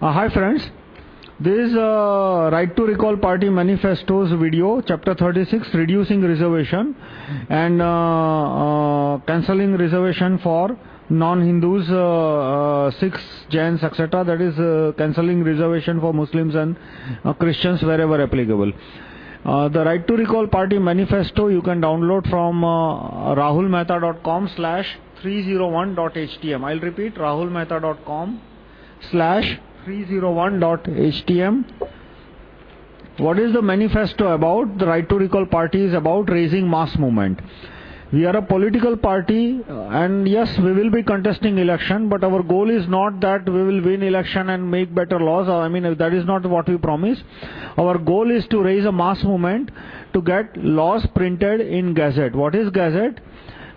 Uh, hi friends, this is Right to Recall Party Manifesto's video, chapter 36, Reducing Reservation and uh, uh, Cancelling Reservation for non-Hindus, uh, uh, Sikhs, Jains, etc. That is uh, cancelling reservation for Muslims and Christians wherever applicable. The Right to Recall Party Manifesto you can download from rahulmehta.com slash 301.htm. I'll repeat rahulmehta.com slash 301.htm. What is the manifesto about? The Right to Recall Party is about raising mass movement. We are a political party, uh, and yes, we will be contesting election, but our goal is not that we will win election and make better laws. I mean, that is not what we promise. Our goal is to raise a mass movement to get laws printed in Gazette. What is Gazette?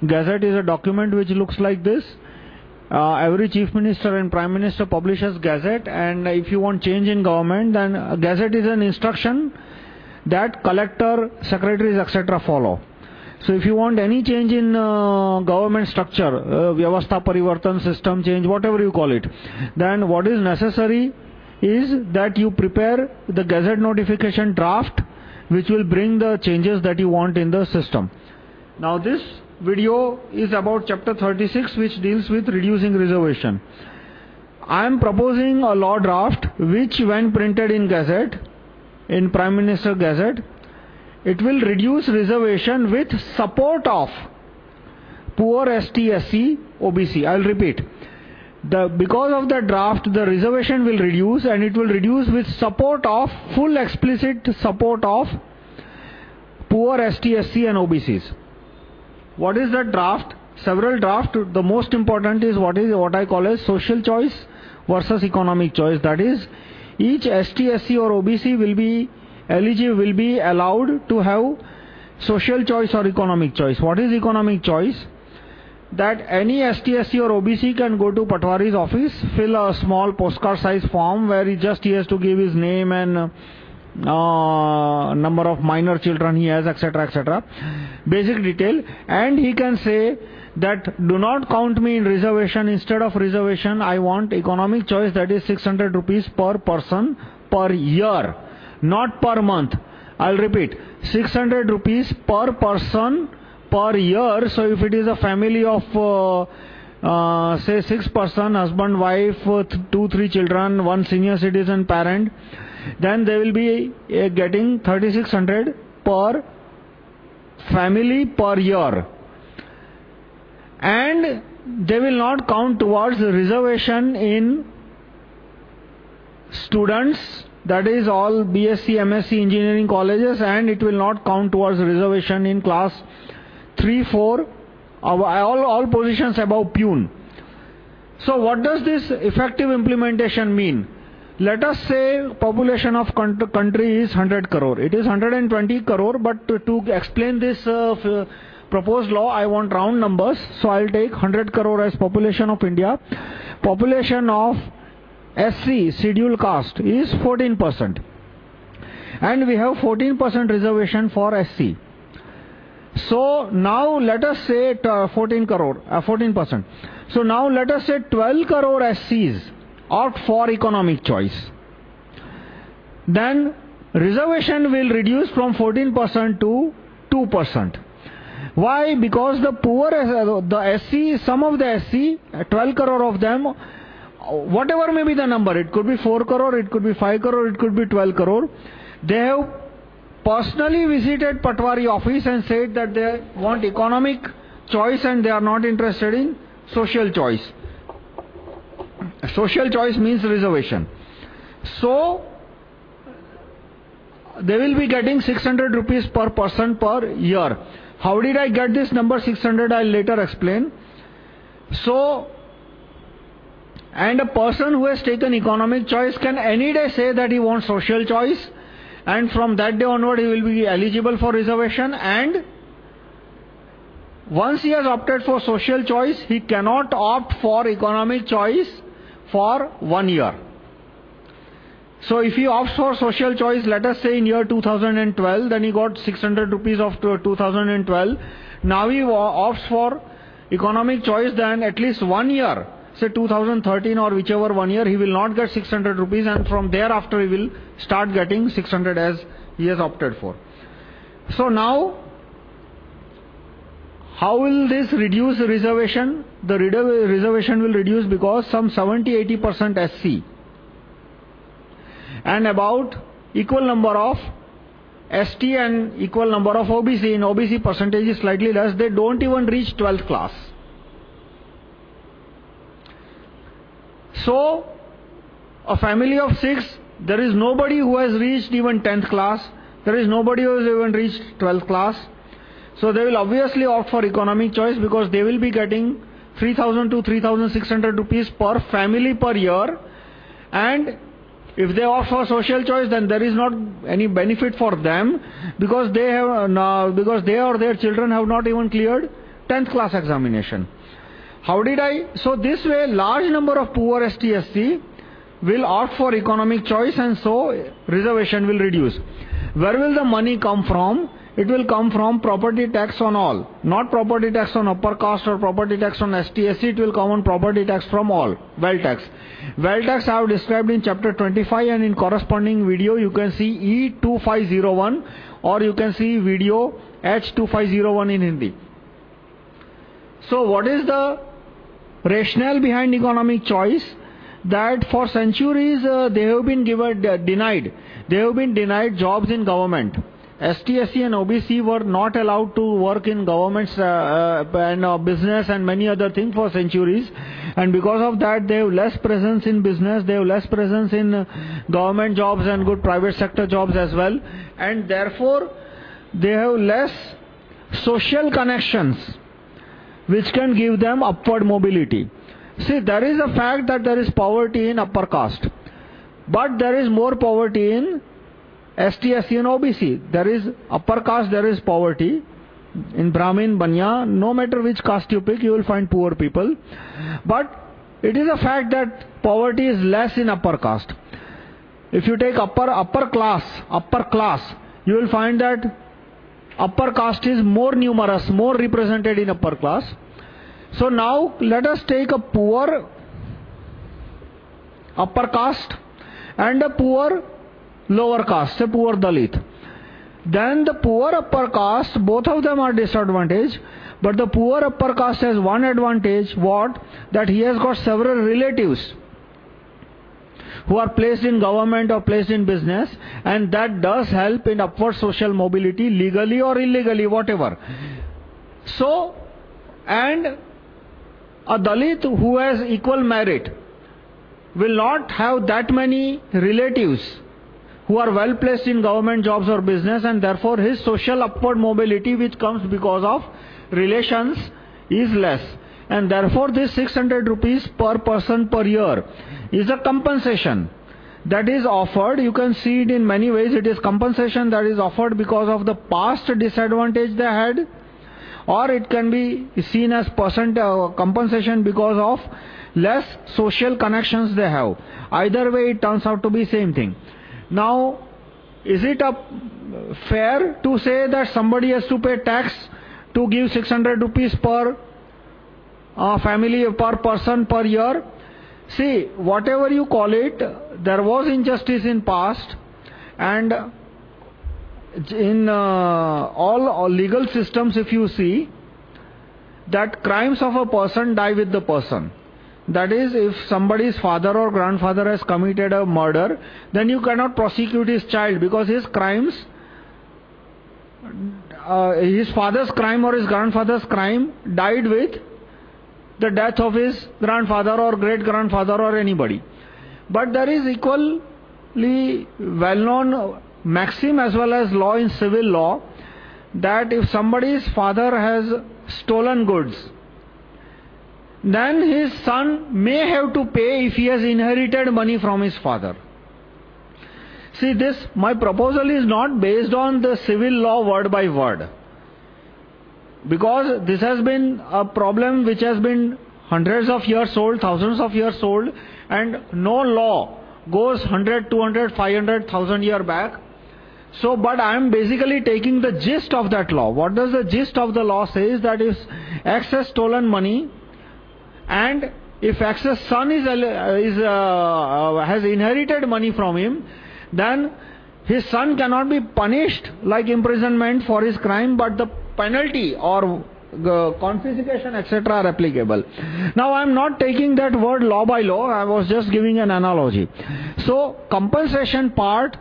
Gazette is a document which looks like this. Uh, every chief minister and prime minister publishes Gazette, and if you want change in government, then Gazette is an instruction that collector, secretaries, etc. follow. So, if you want any change in uh, government structure, uh, Vyavastha Parivartan system change, whatever you call it, then what is necessary is that you prepare the Gazette notification draft which will bring the changes that you want in the system. Now, this video is about chapter 36, which deals with reducing reservation. I am proposing a law draft which, when printed in Gazette, in Prime Minister Gazette, it will reduce reservation with support of poor STSC OBC. I'll repeat. The, because of the draft, the reservation will reduce and it will reduce with support of, full explicit support of poor STSC and OBCs. What is the draft? Several draft. The most important is what is what I call as social choice versus economic choice. That is, each ST, SC or OBC will be eligible will be allowed to have social choice or economic choice. What is economic choice? That any STSC or OBC can go to Patwari's office, fill a small postcard size form where he just he has to give his name and uh, number of minor children he has, etc. etc. Basic detail, and he can say that do not count me in reservation. Instead of reservation, I want economic choice that is 600 rupees per person per year not per month. I'll repeat 600 rupees per person per year. So, if it is a family of uh, uh, say six person, husband, wife, uh, two, three children, one senior citizen parent, then they will be uh, getting 3600 per family per year. And they will not count towards reservation in students that is all BSc, MSc engineering colleges, and it will not count towards reservation in class 3, 4, all, all positions above peon. So, what does this effective implementation mean? Let us say population of country is 100 crore. It is 120 crore, but to, to explain this uh, proposed law, I want round numbers. So, I will take 100 crore as population of India. Population of SC, scheduled caste, is 14%. And we have 14% reservation for SC. So now let us say uh, 14 crore, uh, 14%. So now let us say 12 crore SCs opt for economic choice. Then reservation will reduce from 14% to 2%. Why? Because the poor, the SC, some of the SC, 12 crore of them, whatever may be the number, it could be 4 crore, it could be 5 crore, it could be 12 crore, they have personally visited Patwari office and said that they want economic choice and they are not interested in social choice. Social choice means reservation. So, they will be getting 600 rupees per person per year. How did I get this number 600? I'll later explain. So, and a person who has taken economic choice can any day say that he wants social choice, and from that day onward he will be eligible for reservation. And once he has opted for social choice, he cannot opt for economic choice for one year. So, if he opts for social choice, let us say in year 2012, then he got 600 rupees of 2012. Now he opts for economic choice, then at least one year say 2013 or whichever one year, he will not get 600 rupees, and from thereafter, he will start getting 600 as he has opted for. So now, how will this reduce reservation? The reservation will reduce because some 70 80% SC and about equal number of ST and equal number of OBC. In OBC, percentage is slightly less. They don't even reach 12th class. So, a family of six, there is nobody who has reached even 10th class. There is nobody who has even reached 12th class. So, they will obviously opt for economic choice because they will be getting 3000 to 3600 rupees per family per year. And if they opt for social choice, then there is not any benefit for them because they, have, uh, because they or their children have not even cleared 10th class examination. How did I? So, this way, large number of poor STSC will opt for economic choice and so reservation will reduce. Where will the money come from? It will come from property tax on all, not property tax on upper caste or property tax on STSC, it will come on property tax from all, wealth tax. Wealth tax I have described in chapter 25 and in corresponding video you can see E2501 or you can see video H2501 in Hindi. So, what is the rationale behind economic choice? That for centuries uh, they have been given, uh, denied. They have been denied jobs in government. STSC and OBC were not allowed to work in governments uh, uh, and uh, business and many other things for centuries. And because of that, they have less presence in business, they have less presence in uh, government jobs and good private sector jobs as well. And therefore, they have less social connections which can give them upward mobility. See, there is a fact that there is poverty in upper caste, but there is more poverty in STSC and OBC. There is upper caste, there is poverty. In Brahmin, Banya, no matter which caste you pick, you will find poor people. But it is a fact that poverty is less in upper caste. If you take upper, upper class, upper class, you will find that upper caste is more numerous, more represented in upper class. So now let us take a poor upper caste and a poor lower caste, say poor Dalit. Then the poor upper caste, both of them are disadvantaged. But the poor upper caste has one advantage what? That he has got several relatives who are placed in government or placed in business, and that does help in upward social mobility, legally or illegally, whatever. So, and a Dalit who has equal merit will not have that many relatives who are well placed in government jobs or business, and therefore his social upward mobility, which comes because of relations, is less. And therefore, this 600 rupees per person per year is a compensation that is offered. You can see it in many ways. It is compensation that is offered because of the past disadvantage they had, or it can be seen as percent, uh, compensation because of less social connections they have. Either way, it turns out to be same thing. Now, is it fair to say that somebody has to pay tax to give 600 rupees per family, per person per year? See, whatever you call it, there was injustice in past and in uh, all, all legal systems if you see that crimes of a person die with the person. That is, if somebody's father or grandfather has committed a murder, then you cannot prosecute his child because his crimes, uh, his father's crime or his grandfather's crime died with the death of his grandfather or great grandfather or anybody. But there is equally well known maxim as well as law in civil law that if somebody's father has stolen goods, then his son may have to pay if he has inherited money from his father. See, this, my proposal is not based on the civil law word by word. Because this has been a problem which has been hundreds of years old, thousands of years old, and no law goes 100, 200, 500, 1000 years back. So, but I am basically taking the gist of that law. What does the gist of the law say is that if has stolen money, and if X's son is, is, uh, uh, has inherited money from him, then his son cannot be punished like imprisonment for his crime, but the penalty or uh, confiscation, etc., are applicable. Now, I am not taking that word law by law, I was just giving an analogy. So, compensation part,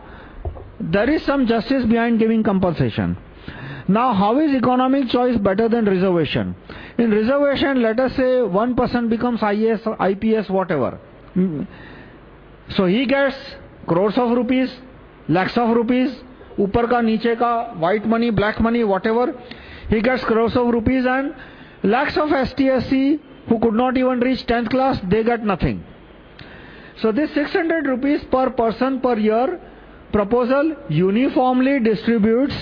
there is some justice behind giving compensation. Now, how is economic choice better than reservation? In reservation, let us say one person becomes IAS, IPS, whatever. Hmm. So, he gets crores of rupees, lakhs of rupees, upar ka, niche ka, white money, black money, whatever. He gets crores of rupees and lakhs of STSC who could not even reach 10th class, they get nothing. So, this 600 rupees per person per year proposal uniformly distributes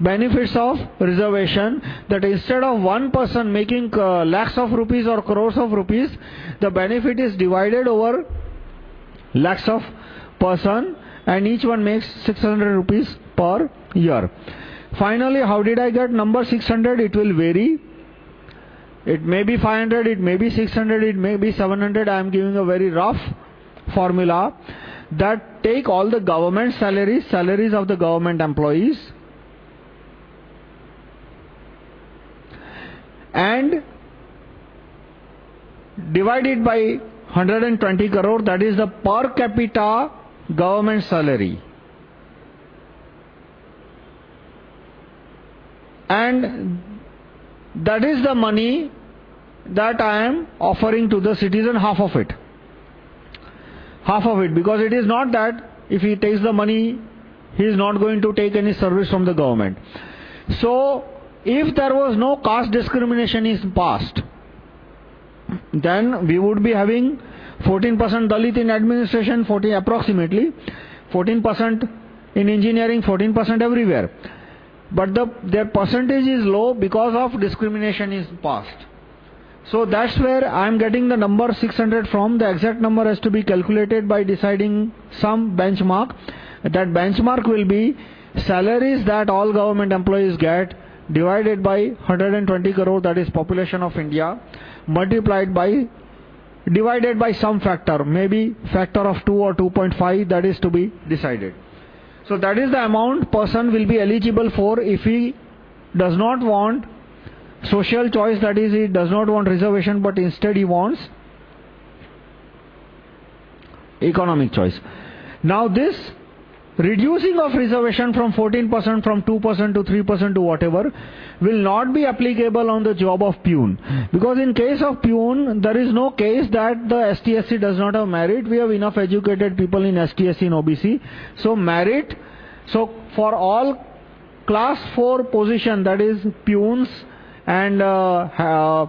benefits of reservation that instead of one person making uh, lakhs of rupees or crores of rupees, the benefit is divided over lakhs of person and each one makes 600 rupees per year. Finally, how did I get number 600? It will vary. It may be 500, it may be 600, it may be 700. I am giving a very rough formula that take all the government salaries, salaries of the government employees, and divided by 120 crore, that is the per capita government salary. And that is the money that I am offering to the citizen, half of it. Half of it, because it is not that if he takes the money, he is not going to take any service from the government. So, if there was no caste discrimination in past, then we would be having 14% Dalit in administration, 40 approximately, 14% in engineering, 14% everywhere. But the, their percentage is low because of discrimination in past. So that's where I am getting the number 600 from. The exact number has to be calculated by deciding some benchmark. That benchmark will be salaries that all government employees get divided by 120 crore, that is population of India, multiplied by, divided by some factor, maybe factor of 2 or 2.5, that is to be decided. So that is the amount person will be eligible for if he does not want social choice, that is, he does not want reservation, but instead he wants economic choice. Now, this reducing of reservation from 14% from 2% to 3% to whatever will not be applicable on the job of peon. Because in case of peon, there is no case that the STSC does not have merit. We have enough educated people in STSC and OBC. So, merit, so for all class 4 position, that is peons and uh, uh,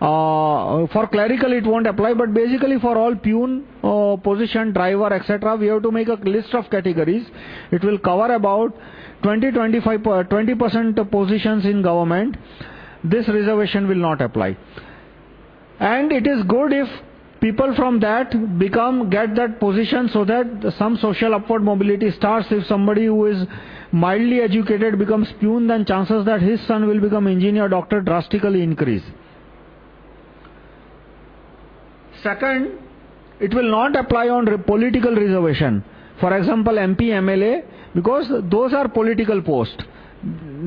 uh, for clerical it won't apply, but basically for all peon uh, position, driver, etc., we have to make a list of categories. It will cover about 20 25 20% positions in government. This reservation will not apply. And it is good if people from that become, get that position so that some social upward mobility starts. If somebody who is mildly educated becomes peon, then chances that his son will become engineer, doctor drastically increase. Second, it will not apply on political reservation. For example, MP, MLA, because those are political posts.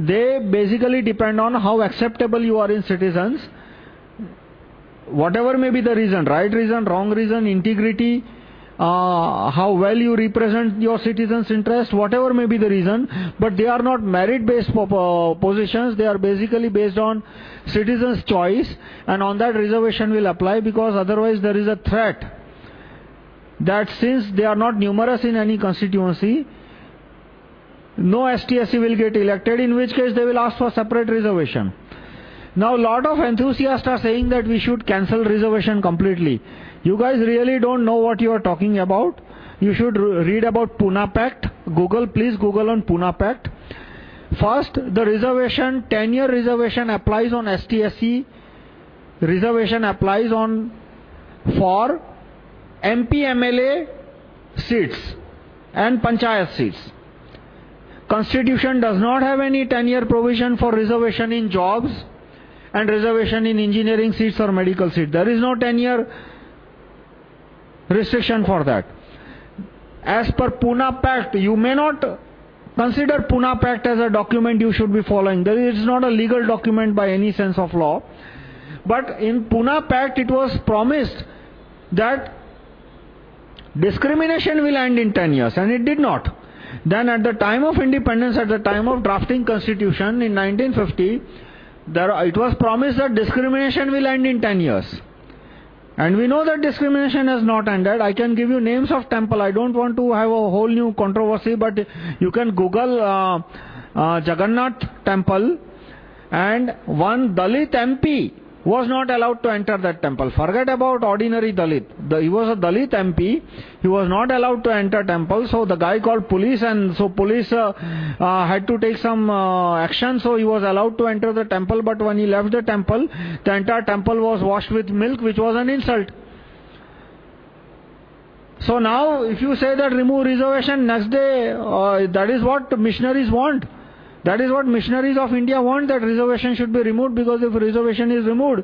They basically depend on how acceptable you are in citizens. Whatever may be the reason, right reason, wrong reason, integrity, uh, how well you represent your citizens' interest, whatever may be the reason, but they are not merit based positions, they are basically based on citizens' choice, and on that reservation will apply because otherwise there is a threat that since they are not numerous in any constituency, no STSC will get elected, in which case they will ask for separate reservation. Now, a lot of enthusiasts are saying that we should cancel reservation completely. You guys really don't know what you are talking about. You should read about Poona Pact. Google, please Google on Poona Pact. First, the reservation, 10 year reservation applies on STSC. Reservation applies on for MP MLA seats and Panchayat seats. Constitution does not have any 10 year provision for reservation in jobs and reservation in engineering seats or medical seats. There is no 10 year restriction for that. As per Poona Pact, you may not consider Poona Pact as a document you should be following. It is not a legal document by any sense of law. But in Poona Pact, it was promised that discrimination will end in 10 years, and it did not. Then, at the time of independence, at the time of drafting constitution in 1950, there, it was promised that discrimination will end in 10 years. And we know that discrimination has not ended. I can give you names of temple. I don't want to have a whole new controversy, but you can Google uh, uh, Jagannath temple and one Dalit MP was not allowed to enter that temple. Forget about ordinary Dalit. The, he was a Dalit MP. He was not allowed to enter temple. So the guy called police and so police uh, uh, had to take some uh, action. So he was allowed to enter the temple. But when he left the temple, the entire temple was washed with milk, which was an insult. So now, if you say that remove reservation, next day, uh, that is what missionaries want. That is what missionaries of India want that reservation should be removed because if reservation is removed,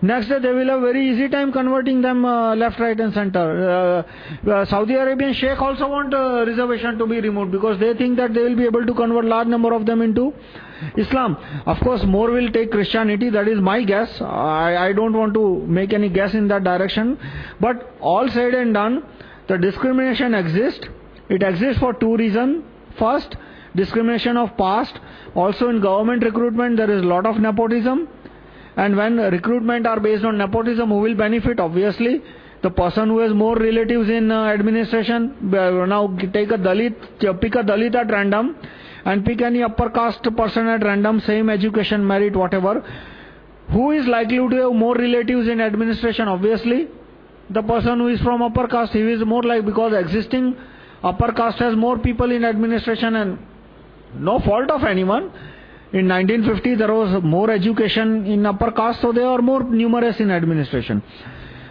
next day they will have very easy time converting them uh, left, right, and center. Uh, uh, Saudi Arabian Sheikh also want reservation to be removed because they think that they will be able to convert large number of them into Islam. Of course, more will take Christianity, that is my guess. I, I don't want to make any guess in that direction. But all said and done, the discrimination exists. It exists for two reasons. First, discrimination of past. Also in government recruitment, there is a lot of nepotism. And when recruitment are based on nepotism, who will benefit? Obviously, the person who has more relatives in uh, administration. Now take a Dalit, pick a Dalit at random and pick any upper caste person at random, same education, merit, whatever. Who is likely to have more relatives in administration? Obviously, the person who is from upper caste, he is more like because existing upper caste has more people in administration and no fault of anyone. In 1950, there was more education in upper caste, so they are more numerous in administration.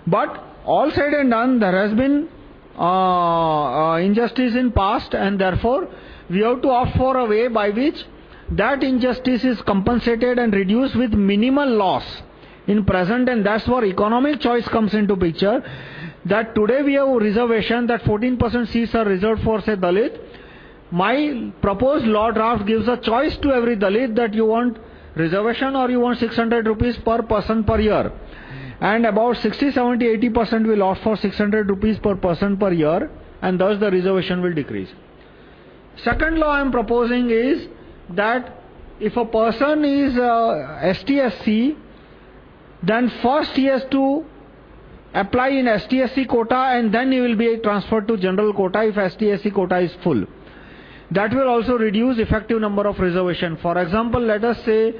But all said and done, there has been uh, uh, injustice in past, and therefore we have to opt for a way by which that injustice is compensated and reduced with minimal loss in present, and that's where economic choice comes into picture. That today we have reservation that 14% seats are reserved for, say, Dalit, my proposed law draft gives a choice to every Dalit that you want reservation or you want 600 rupees per person per year. And about 60, 70, 80% will opt for 600 rupees per person per year, and thus the reservation will decrease. Second law I am proposing is that if a person is uh, STSC, then first he has to apply in STSC quota and then he will be transferred to general quota if STSC quota is full. That will also reduce effective number of reservation. For example, let us say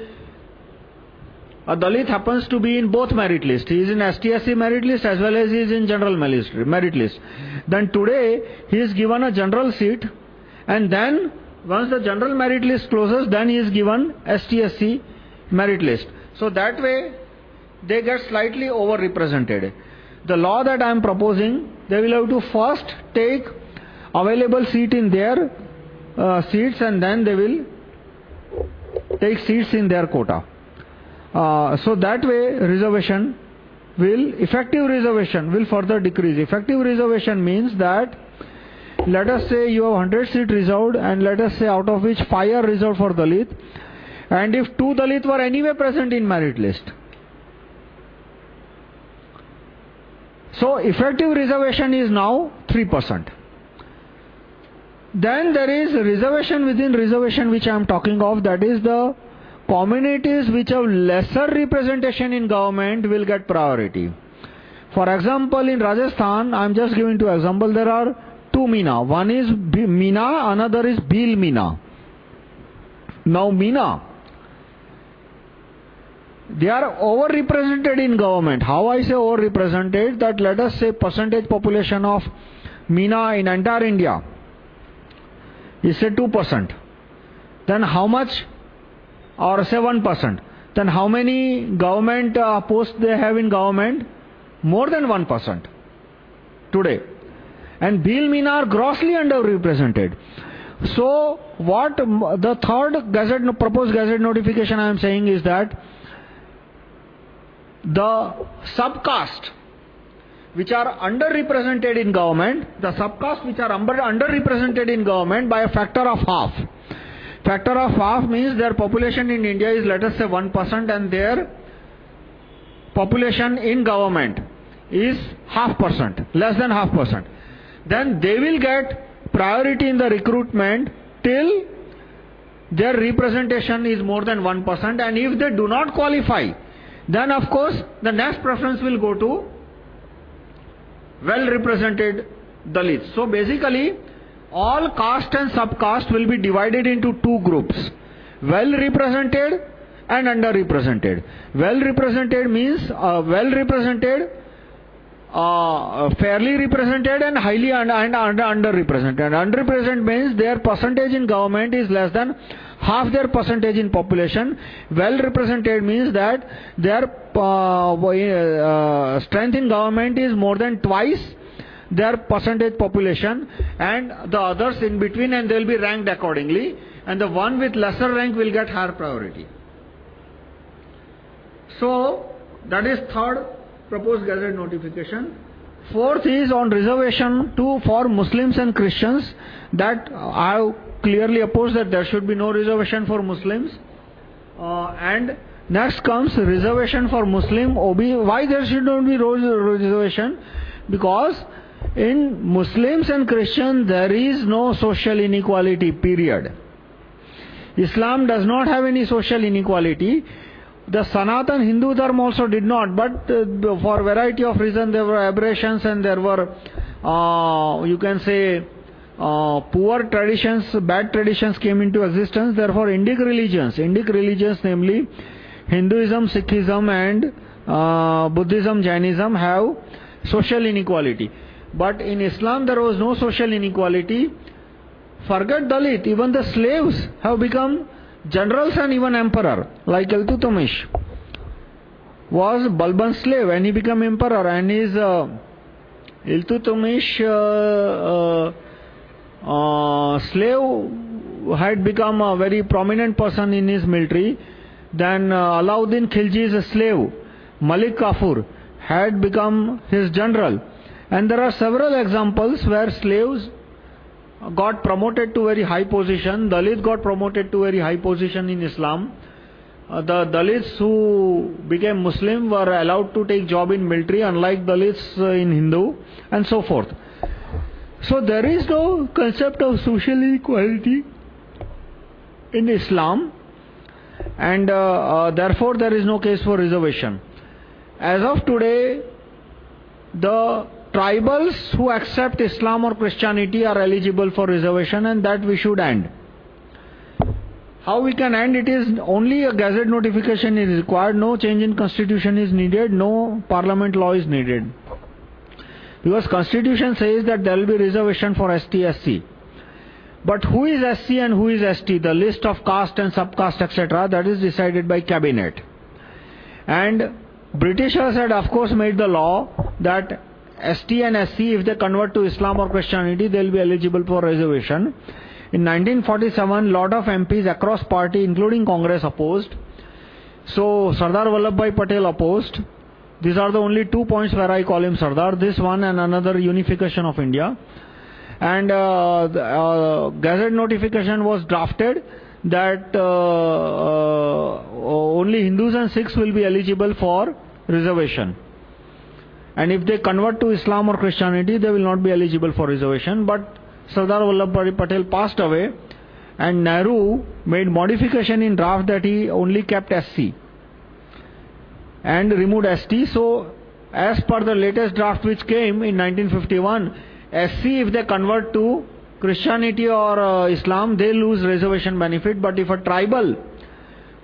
a Dalit happens to be in both merit list. He is in STSC merit list as well as he is in general merit list. Then today he is given a general seat and then once the general merit list closes, then he is given STSC merit list. So that way they get slightly overrepresented. The law that I am proposing, they will have to first take available seat in their uh, seats and then they will take seats in their quota. Uh, so that way, reservation will, effective reservation will further decrease. Effective reservation means that, let us say you have 100 seats reserved, and let us say out of which 5 are reserved for Dalit, and if 2 Dalit were anyway present in merit list. So, effective reservation is now 3%. Then there is reservation within reservation which I am talking of, that is the communities which have lesser representation in government will get priority. For example, in Rajasthan, I am just giving two examples. There are two Mina. One is Mina, another is Bhil Mina. Now, Mina, they are overrepresented in government. How I say overrepresented? That let us say percentage population of Mina in entire India he said 2%. Then how much? Or say 1%. Then how many government uh, posts they have in government? More than 1% today. And Bhil Mina are grossly underrepresented. So, what the third gazette, proposed gazette notification I am saying is that the subcaste which are underrepresented in government, the subcaste which are underrepresented in government by a factor of half. Factor of half means their population in India is let us say 1% and their population in government is half percent, less than half percent. Then they will get priority in the recruitment till their representation is more than 1%. And if they do not qualify, then of course the next preference will go to well represented Dalits. So basically, all caste and subcaste will be divided into two groups well represented and underrepresented. Well represented means uh, well represented uh, fairly represented and highly un and under, underrepresented. Underrepresented means their percentage in government is less than half their percentage in population. Well represented means that their uh, uh, strength in government is more than twice their percentage population and the others in between and they will be ranked accordingly and the one with lesser rank will get higher priority. So, that is third proposed gazette notification. Fourth is on reservation to, for Muslims and Christians that I clearly opposed that there should be no reservation for Muslims. Uh, and next comes reservation for Muslim OB. Why there should not be reservation? Because in Muslims and Christians there is no social inequality, period. Islam does not have any social inequality. The Sanatan Hindu Dharma also did not, but uh, for variety of reasons there were aberrations and there were, uh, you can say, uh, poor traditions, bad traditions came into existence. Therefore, Indic religions, Indic religions, namely Hinduism, Sikhism, and uh, Buddhism, Jainism, have social inequality. But in Islam, there was no social inequality. Forget Dalit, even the slaves have become generals and even emperor, like Iltutmish was Balban's slave and he became emperor and his uh, Iltutmish uh, uh, uh, slave had become a very prominent person in his military. Then uh, Alauddin Khilji's slave, Malik Kafur, had become his general. And there are several examples where slaves got promoted to very high position. Dalits got promoted to very high position in Islam. Uh, the Dalits who became Muslim were allowed to take job in military, unlike Dalits uh, in Hindu, and so forth. So there is no concept of social equality in Islam, and uh, therefore there is no case for reservation. As of today, the tribals who accept Islam or Christianity are eligible for reservation and that we should end. How we can end it is only a gazette notification is required, no change in constitution is needed, no parliament law is needed. Because constitution says that there will be reservation for ST, SC. But who is SC and who is ST? The list of caste and subcaste etc. that is decided by cabinet. And Britishers had of course made the law that ST and SC, if they convert to Islam or Christianity, they will be eligible for reservation. In 1947, lot of MPs across party, including Congress, opposed. So, Sardar Vallabhbhai Patel opposed. These are the only two points where I call him Sardar. This one and another unification of India. And uh, the, uh, Gazette notification was drafted that uh, uh only Hindus and Sikhs will be eligible for reservation. And if they convert to Islam or Christianity, they will not be eligible for reservation. But Sardar Vallabhbhai Patel passed away, and Nehru made modification in draft that he only kept SC and removed ST. So, as per the latest draft which came in 1951, SC, if they convert to Christianity or uh, Islam, they lose reservation benefit. But if a tribal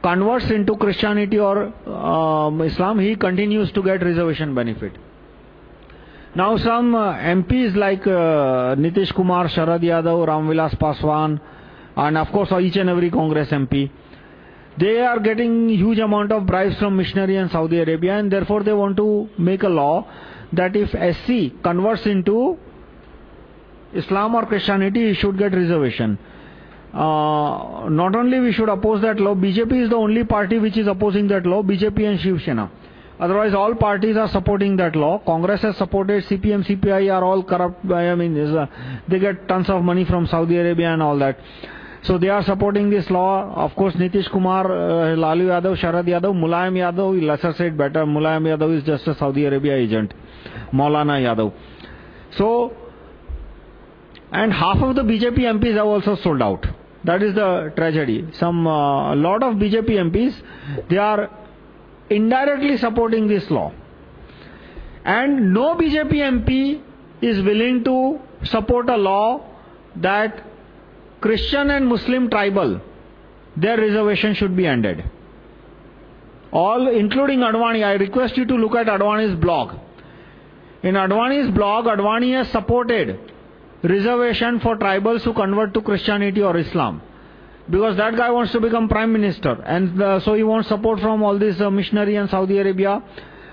converts into Christianity or um, Islam, he continues to get reservation benefit. Now, some uh, MPs like uh, Nitish Kumar, Sharad Yadav, Ramvilas Paswan, and of course, each and every Congress MP, they are getting huge amount of bribes from missionary and Saudi Arabia, and therefore they want to make a law that if SC converts into Islam or Christianity, he should get reservation. Uh, not only we should oppose that law, BJP is the only party which is opposing that law, BJP and Shiv Sena. Otherwise, all parties are supporting that law. Congress has supported, CPM, CPI are all corrupt. I mean, uh, they get tons of money from Saudi Arabia and all that. So they are supporting this law. Of course, Nitish Kumar, uh, Lalu Yadav, Sharad Yadav, Mulayam Yadav, lesser said better. Mulayam Yadav is just a Saudi Arabia agent. Maulana Yadav. So, and half of the BJP MPs have also sold out. That is the tragedy. Some, uh, lot of BJP MPs, they are indirectly supporting this law. And no BJP MP is willing to support a law that Christian and Muslim tribal, their reservation should be ended. All, including Advani, I request you to look at Advani's blog. In Advani's blog, Advani has supported reservation for tribals who convert to Christianity or Islam. Because that guy wants to become prime minister. And uh, so he wants support from all these uh, missionary and Saudi Arabia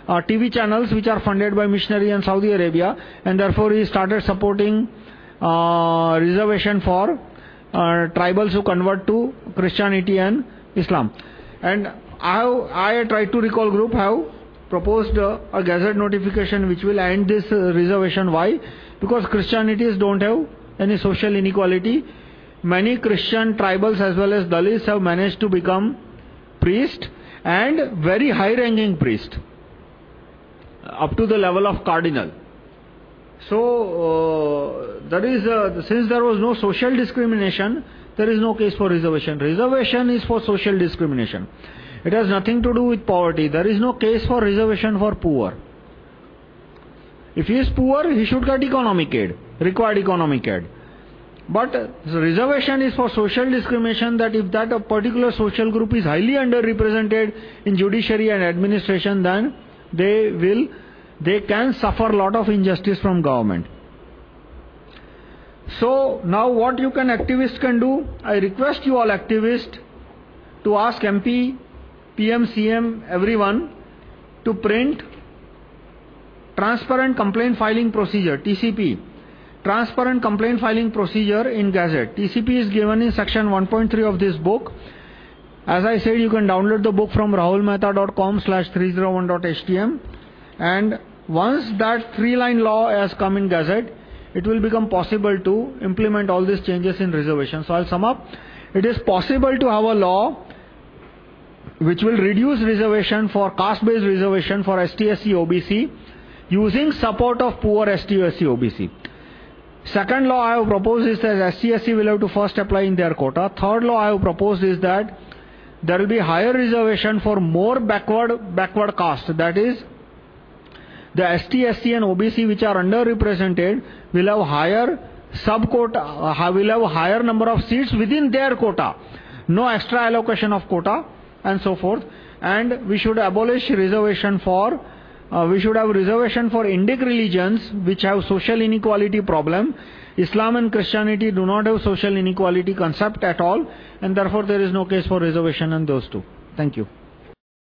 uh, TV channels which are funded by missionary and Saudi Arabia. And therefore he started supporting reservation for tribals who convert to Christianity and Islam. And I, I Right to Recall group have proposed a gazette notification which will end this reservation. Why? Because Christianities don't have any social inequality. Many Christian tribals as well as Dalits have managed to become priest and very high ranking priest up to the level of cardinal. So, uh, that is, uh, since there was no social discrimination, there is no case for reservation. Reservation is for social discrimination. It has nothing to do with poverty. There is no case for reservation for poor. If he is poor, he should get economic aid, required economic aid. But reservation is for social discrimination that if that a particular social group is highly underrepresented in judiciary and administration, then they will, they can suffer lot of injustice from government. So, now what you can activists can do, I request you all activists to ask MP, PM, CM, everyone to print Transparent Complaint Filing Procedure, TCP. Transparent Complaint Filing Procedure in Gazette. TCP is given in section 1.3 of this book. As I said, you can download the book from rahulmehta.com slash 301.htm. And once that three line law has come in Gazette, it will become possible to implement all these changes in reservation. So I'll sum up. It is possible to have a law which will reduce reservation for caste based reservation for STSC OBC using support of poor STSC OBC. Second law I have proposed is that STSC will have to first apply in their quota. Third law I have proposed is that there will be higher reservation for more backward, backward caste. That is, the STSC and OBC which are underrepresented will have higher sub quota, uh, will have higher number of seats within their quota. No extra allocation of quota and so forth. And we should abolish reservation for uh, we should have reservation for Indic religions which have social inequality problem. Islam and Christianity do not have social inequality concept at all, and therefore there is no case for reservation on those two. Thank you.